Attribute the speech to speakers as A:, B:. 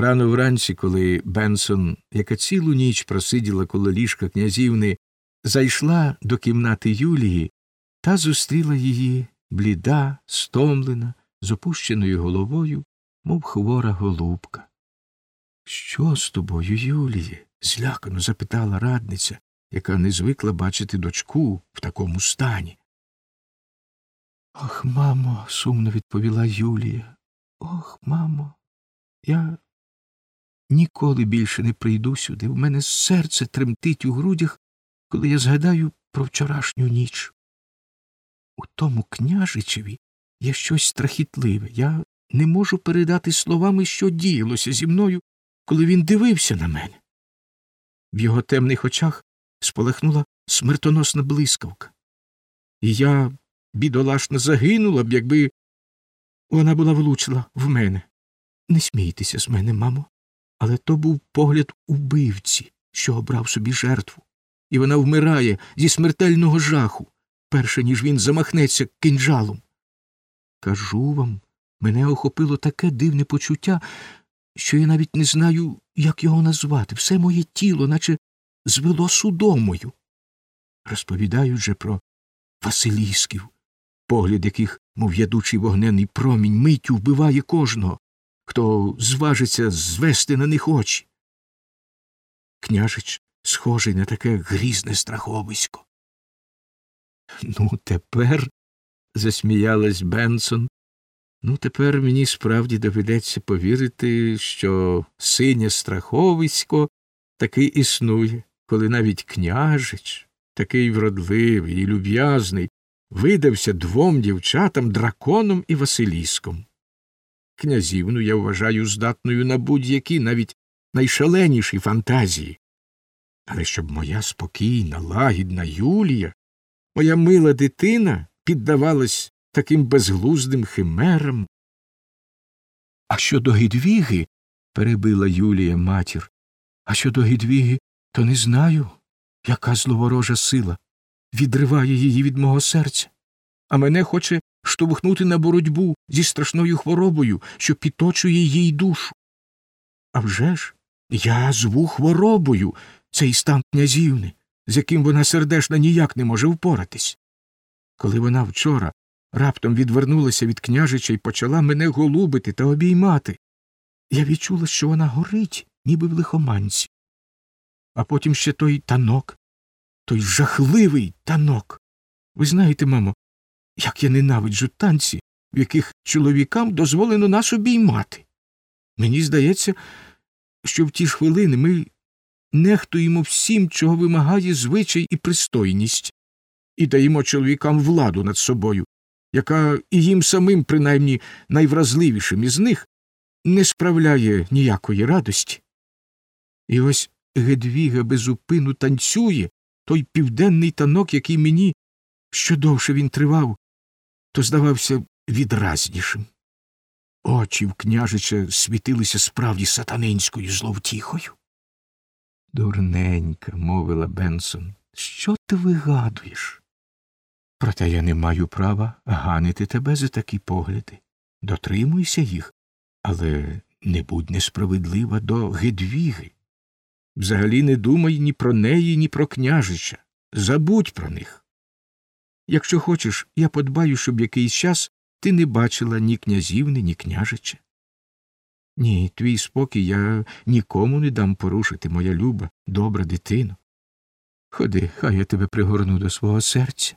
A: Рано вранці, коли Бенсон, яка цілу ніч просиділа коло ліжка князівни, зайшла до кімнати Юлії та зустріла її бліда, стомлена, з опущеною головою, мов хвора голубка. Що з тобою, Юліє? злякано запитала радниця, яка не звикла бачити дочку в такому стані. Ох, мамо, сумно відповіла Юлія. Ох, мамо, я ніколи більше не прийду сюди. В мене серце тремтить у грудях, коли я згадаю про вчорашню ніч. У тому княжичеві є щось страхітливе. Я не можу передати словами, що діялося зі мною, коли він дивився на мене. В його темних очах спалахнула смертоносна блискавка. І я бідолашно загинула б, якби вона була влучила в мене. Не смійтеся з мене, мамо, але то був погляд убивці, що обрав собі жертву, і вона вмирає зі смертельного жаху, перше ніж він замахнеться кинджалом. Кажу вам, мене охопило таке дивне почуття, що я навіть не знаю, як його назвати. Все моє тіло, наче звело судомою. Розповідають же про Василісків, погляд яких, мов ядучий вогнений промінь, миттю вбиває кожного, хто зважиться звести на них очі. Княжич схожий на таке грізне страховисько. Ну, тепер, засміялась Бенсон, ну, тепер мені справді доведеться повірити, що синє страховисько таки існує, коли навіть княжич, такий вродливий і люб'язний, видався двом дівчатам драконом і Василіском. Князівну я вважаю здатною на будь-які, навіть найшаленіші фантазії. Але щоб моя спокійна, лагідна Юлія, моя мила дитина піддавалась таким безглуздим химерам. А щодо Гідвіги, перебила Юлія матір, а щодо Гідвіги, то не знаю, яка зловорожа сила відриває її від мого серця, а мене хоче штовхнути на боротьбу зі страшною хворобою, що підточує їй душу. А вже ж я зву хворобою цей стан князівни, з яким вона сердешна ніяк не може впоратись. Коли вона вчора раптом відвернулася від княжича і почала мене голубити та обіймати, я відчула, що вона горить, ніби в лихоманці. А потім ще той танок, той жахливий танок. Ви знаєте, мамо, як я ненавиджу танці, в яких чоловікам дозволено нас обіймати. Мені здається, що в ті ж хвилини ми нехтуємо всім, чого вимагає звичай і пристойність, і даємо чоловікам владу над собою, яка і їм самим, принаймні найвразливішим із них, не справляє ніякої радості. І ось Гедвіга безупину танцює той південний танок, який мені, що довше він тривав, то здавався відразнішим. Очі в княжича світилися справді сатанинською зловтіхою. Дурненька, мовила Бенсон, що ти вигадуєш? Проте я не маю права ганити тебе за такі погляди. Дотримуйся їх, але не будь несправедлива до Гедвіги. Взагалі не думай ні про неї, ні про княжича. Забудь про них. Якщо хочеш, я подбаю, щоб якийсь час ти не бачила ні князівни, ні княжича. Ні, твій спокій я нікому не дам порушити, моя люба, добра дитино. Ходи, хай я тебе пригорну до свого серця.